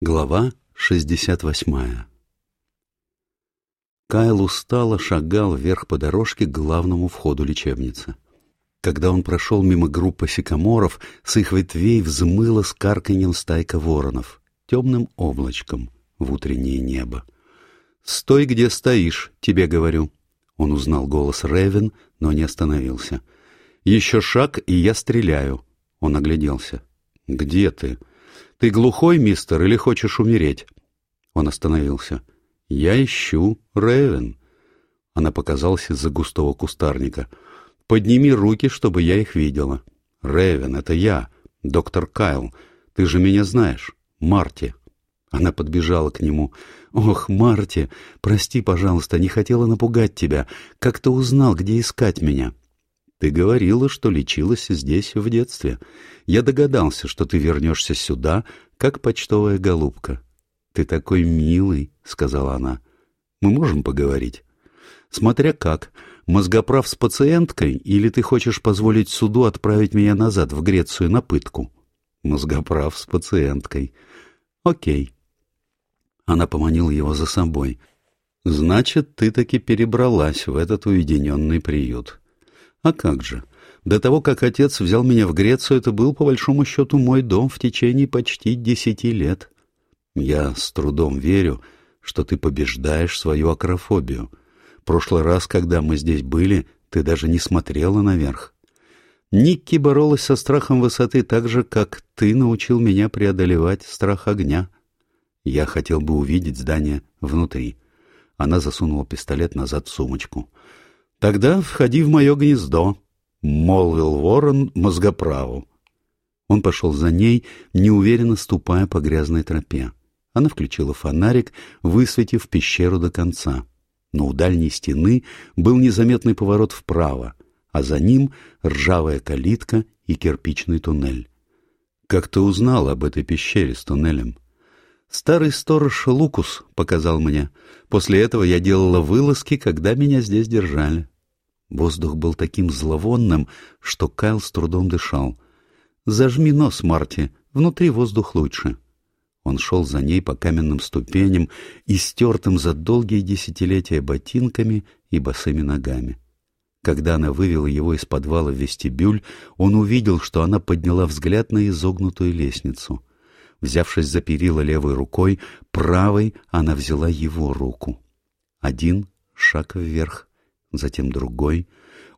Глава 68 Кайл устало шагал вверх по дорожке к главному входу лечебницы. Когда он прошел мимо группы сикаморов, с их ветвей взмыло с карканьем стайка воронов, темным облачком в утреннее небо. «Стой, где стоишь, тебе говорю». Он узнал голос Ревен, но не остановился. «Еще шаг, и я стреляю». Он огляделся. «Где ты?» «Ты глухой, мистер, или хочешь умереть?» Он остановился. «Я ищу Рэйвен». Она показалась из-за густого кустарника. «Подними руки, чтобы я их видела». «Рэйвен, это я, доктор Кайл. Ты же меня знаешь. Марти». Она подбежала к нему. «Ох, Марти, прости, пожалуйста, не хотела напугать тебя. Как ты узнал, где искать меня?» Ты говорила, что лечилась здесь в детстве. Я догадался, что ты вернешься сюда, как почтовая голубка. Ты такой милый, — сказала она. Мы можем поговорить? Смотря как. Мозгоправ с пациенткой, или ты хочешь позволить суду отправить меня назад в Грецию на пытку? Мозгоправ с пациенткой. Окей. Она поманила его за собой. Значит, ты таки перебралась в этот уединенный приют. А как же? До того, как отец взял меня в Грецию, это был, по большому счету, мой дом в течение почти десяти лет. Я с трудом верю, что ты побеждаешь свою акрофобию. Прошлый раз, когда мы здесь были, ты даже не смотрела наверх. Никки боролась со страхом высоты так же, как ты научил меня преодолевать страх огня. Я хотел бы увидеть здание внутри. Она засунула пистолет назад в сумочку. «Тогда входи в мое гнездо», — молвил ворон мозгоправу. Он пошел за ней, неуверенно ступая по грязной тропе. Она включила фонарик, высветив пещеру до конца. Но у дальней стены был незаметный поворот вправо, а за ним ржавая калитка и кирпичный туннель. «Как ты узнал об этой пещере с туннелем?» «Старый сторож Лукус показал мне. После этого я делала вылазки, когда меня здесь держали». Воздух был таким зловонным, что Кайл с трудом дышал. «Зажми нос, Марти, внутри воздух лучше». Он шел за ней по каменным ступеням, истертым за долгие десятилетия ботинками и босыми ногами. Когда она вывела его из подвала в вестибюль, он увидел, что она подняла взгляд на изогнутую лестницу. Взявшись за перила левой рукой, правой она взяла его руку. Один шаг вверх, затем другой.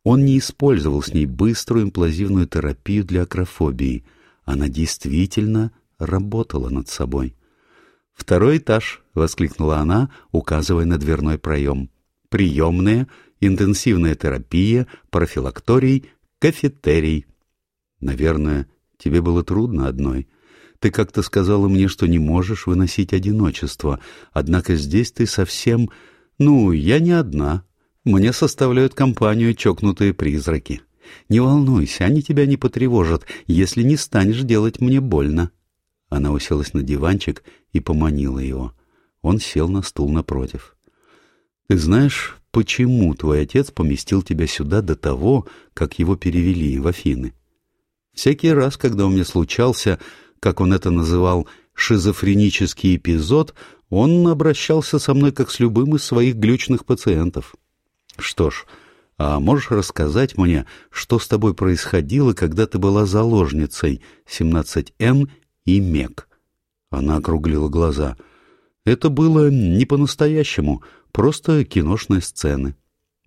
Он не использовал с ней быструю имплазивную терапию для акрофобии. Она действительно работала над собой. «Второй этаж!» — воскликнула она, указывая на дверной проем. «Приемная, интенсивная терапия, профилакторий, кафетерий». «Наверное, тебе было трудно одной. Ты как-то сказала мне, что не можешь выносить одиночество, однако здесь ты совсем... Ну, я не одна, мне составляют компанию чокнутые призраки. Не волнуйся, они тебя не потревожат, если не станешь делать мне больно. Она уселась на диванчик и поманила его. Он сел на стул напротив. Ты знаешь, почему твой отец поместил тебя сюда до того, как его перевели в Афины? Всякий раз, когда у меня случался, как он это называл, шизофренический эпизод, он обращался со мной как с любым из своих глючных пациентов. Что ж, а можешь рассказать мне, что с тобой происходило, когда ты была заложницей 17Н и МЕК? Она округлила глаза. Это было не по-настоящему, просто киношные сцены.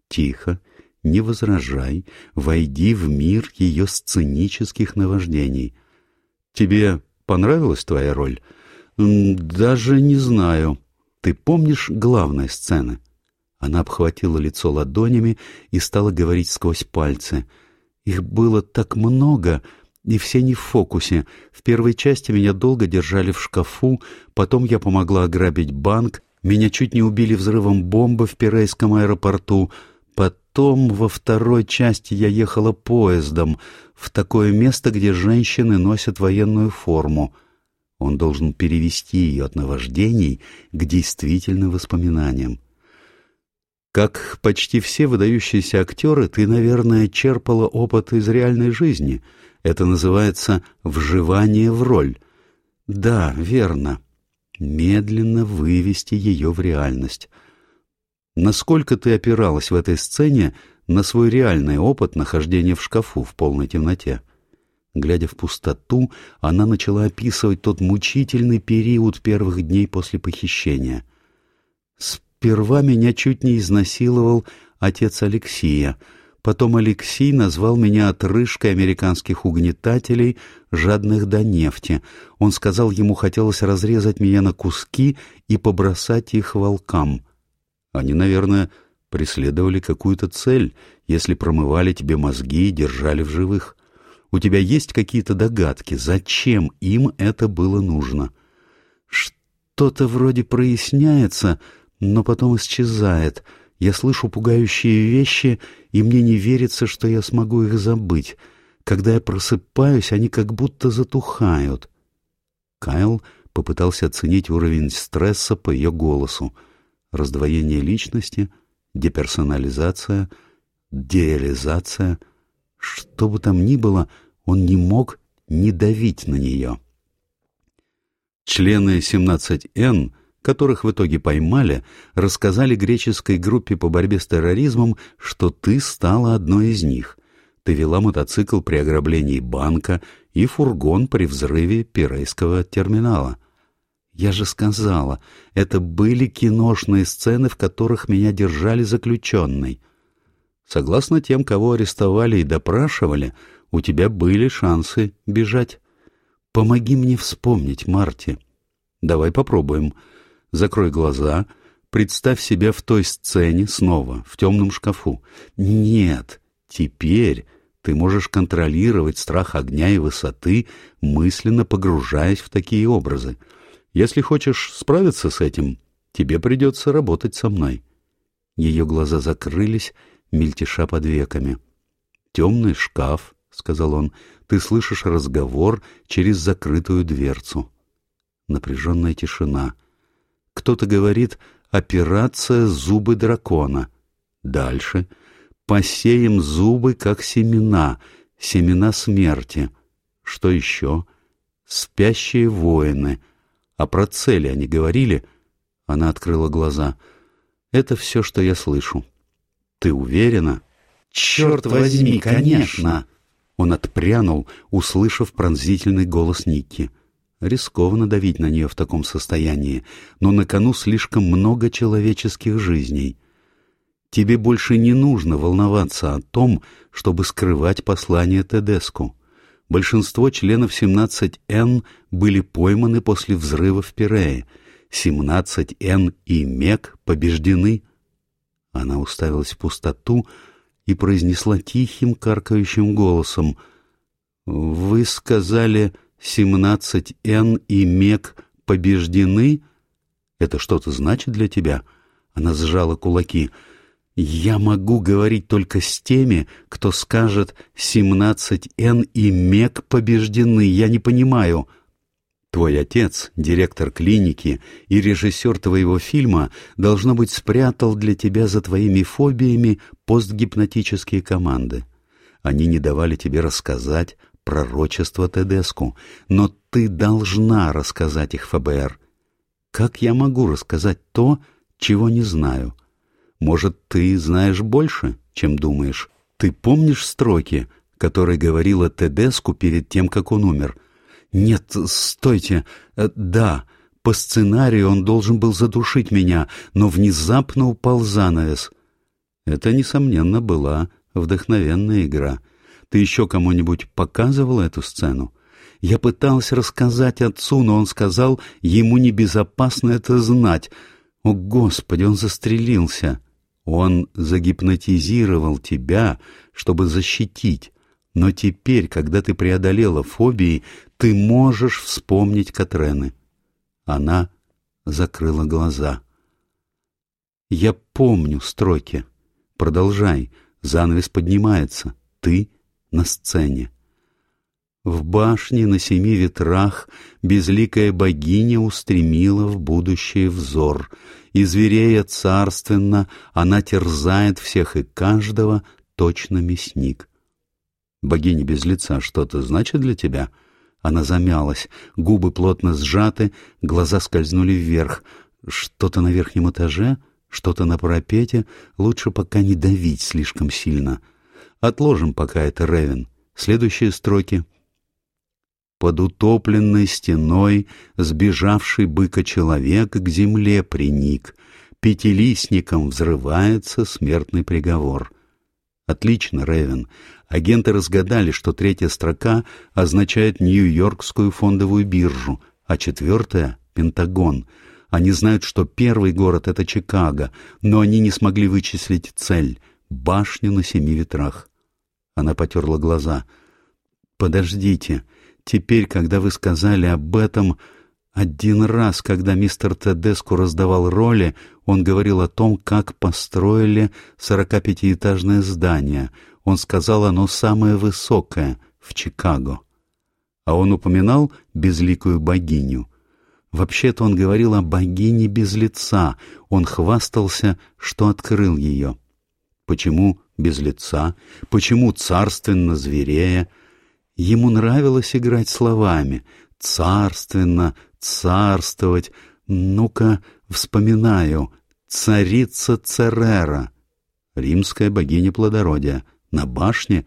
Тихо, не возражай, войди в мир ее сценических наваждений. Тебе понравилась твоя роль? Даже не знаю. Ты помнишь главные сцены? Она обхватила лицо ладонями и стала говорить сквозь пальцы. Их было так много, и все не в фокусе. В первой части меня долго держали в шкафу, потом я помогла ограбить банк, меня чуть не убили взрывом бомбы в Пирейском аэропорту, потом во второй части я ехала поездом в такое место, где женщины носят военную форму. Он должен перевести ее от наваждений к действительным воспоминаниям. Как почти все выдающиеся актеры, ты, наверное, черпала опыт из реальной жизни. Это называется «вживание в роль». Да, верно. медленно вывести ее в реальность. Насколько ты опиралась в этой сцене на свой реальный опыт нахождения в шкафу в полной темноте? Глядя в пустоту, она начала описывать тот мучительный период первых дней после похищения. «Сперва меня чуть не изнасиловал отец Алексия», Потом Алексей назвал меня отрыжкой американских угнетателей, жадных до нефти. Он сказал, ему хотелось разрезать меня на куски и побросать их волкам. Они, наверное, преследовали какую-то цель, если промывали тебе мозги и держали в живых. У тебя есть какие-то догадки, зачем им это было нужно? Что-то вроде проясняется, но потом исчезает — я слышу пугающие вещи, и мне не верится, что я смогу их забыть. Когда я просыпаюсь, они как будто затухают. Кайл попытался оценить уровень стресса по ее голосу. Раздвоение личности, деперсонализация, деализация. Что бы там ни было, он не мог не давить на нее. Члены 17Н которых в итоге поймали, рассказали греческой группе по борьбе с терроризмом, что ты стала одной из них. Ты вела мотоцикл при ограблении банка и фургон при взрыве пирейского терминала. Я же сказала, это были киношные сцены, в которых меня держали заключенной. Согласно тем, кого арестовали и допрашивали, у тебя были шансы бежать. Помоги мне вспомнить, Марти. Давай попробуем. Закрой глаза, представь себя в той сцене снова, в темном шкафу. Нет, теперь ты можешь контролировать страх огня и высоты, мысленно погружаясь в такие образы. Если хочешь справиться с этим, тебе придется работать со мной. Ее глаза закрылись, мельтеша под веками. «Темный шкаф», — сказал он, — «ты слышишь разговор через закрытую дверцу». Напряженная тишина — кто-то говорит «операция зубы дракона». Дальше «посеем зубы, как семена, семена смерти». Что еще? «Спящие воины». А про цели они говорили? Она открыла глаза. «Это все, что я слышу». «Ты уверена?» «Черт возьми, конечно!» Он отпрянул, услышав пронзительный голос Никки. Рискованно давить на нее в таком состоянии, но на кону слишком много человеческих жизней. Тебе больше не нужно волноваться о том, чтобы скрывать послание Тедеску. Большинство членов 17Н были пойманы после взрыва в Пирее. 17Н и МЕК побеждены. Она уставилась в пустоту и произнесла тихим, каркающим голосом. «Вы сказали...» 17Н и МЕК побеждены? Это что-то значит для тебя? Она сжала кулаки. Я могу говорить только с теми, кто скажет 17Н и МЕК побеждены. Я не понимаю. Твой отец, директор клиники и режиссер твоего фильма, должно быть, спрятал для тебя за твоими фобиями постгипнотические команды. Они не давали тебе рассказать, пророчество Тедеску, но ты должна рассказать их ФБР. Как я могу рассказать то, чего не знаю? Может, ты знаешь больше, чем думаешь? Ты помнишь строки, которые говорила Тедеску перед тем, как он умер? Нет, стойте. Э, да, по сценарию он должен был задушить меня, но внезапно упал занавес. Это, несомненно, была вдохновенная игра — ты еще кому-нибудь показывал эту сцену? Я пытался рассказать отцу, но он сказал, ему небезопасно это знать. О, Господи, он застрелился. Он загипнотизировал тебя, чтобы защитить. Но теперь, когда ты преодолела фобии, ты можешь вспомнить Катрены. Она закрыла глаза. Я помню строки. Продолжай. Занавес поднимается. Ты на сцене. В башне на семи ветрах безликая богиня устремила в будущее взор, и зверея царственно она терзает всех и каждого, точно мясник. Богиня без лица что-то значит для тебя? Она замялась, губы плотно сжаты, глаза скользнули вверх. Что-то на верхнем этаже, что-то на парапете, лучше пока не давить слишком сильно. Отложим пока это, Ревен. Следующие строки. Под утопленной стеной сбежавший быка человек к земле приник. Пятилистником взрывается смертный приговор. Отлично, Ревен. Агенты разгадали, что третья строка означает Нью-Йоркскую фондовую биржу, а четвертая — Пентагон. Они знают, что первый город — это Чикаго, но они не смогли вычислить цель — башню на семи ветрах. Она потерла глаза. «Подождите, теперь, когда вы сказали об этом...» Один раз, когда мистер Тедеску раздавал роли, он говорил о том, как построили 45-этажное здание. Он сказал, оно самое высокое в Чикаго. А он упоминал безликую богиню. Вообще-то он говорил о богине без лица. Он хвастался, что открыл ее. Почему без лица? Почему царственно зверея? Ему нравилось играть словами. Царственно, царствовать. Ну-ка, вспоминаю. Царица Церера. Римская богиня плодородия. На башне?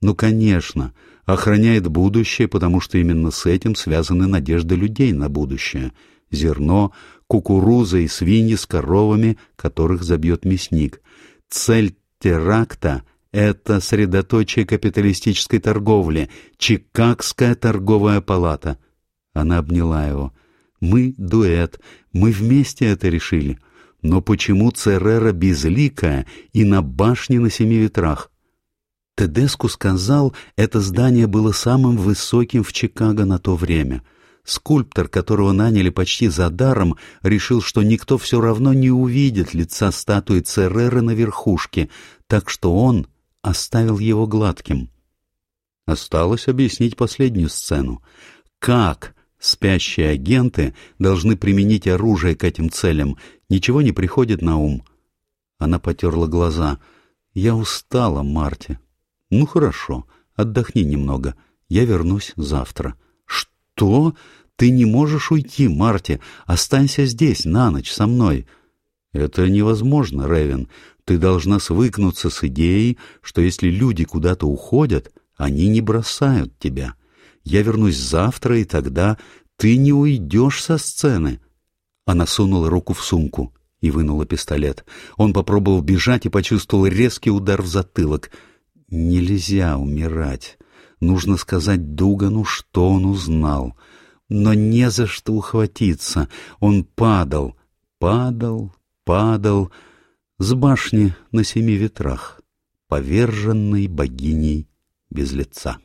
Ну, конечно. Охраняет будущее, потому что именно с этим связаны надежды людей на будущее. Зерно, кукуруза и свиньи с коровами, которых забьет мясник. Цель теракта — это средоточие капиталистической торговли, Чикагская торговая палата — она обняла его. «Мы — дуэт, мы вместе это решили. Но почему Церера безликая и на башне на семи ветрах?» Тедеску сказал, это здание было самым высоким в Чикаго на то время. Скульптор, которого наняли почти за даром, решил, что никто все равно не увидит лица статуи Цереры на верхушке, так что он оставил его гладким. Осталось объяснить последнюю сцену. Как Спящие агенты должны применить оружие к этим целям. Ничего не приходит на ум. Она потерла глаза. «Я устала, Марти». «Ну хорошо, отдохни немного. Я вернусь завтра». «Что? Ты не можешь уйти, Марти. Останься здесь на ночь со мной». «Это невозможно, Ревен. Ты должна свыкнуться с идеей, что если люди куда-то уходят, они не бросают тебя». Я вернусь завтра, и тогда ты не уйдешь со сцены. Она сунула руку в сумку и вынула пистолет. Он попробовал бежать и почувствовал резкий удар в затылок. Нельзя умирать. Нужно сказать Дугану, что он узнал. Но не за что ухватиться. Он падал, падал, падал с башни на семи ветрах, поверженной богиней без лица.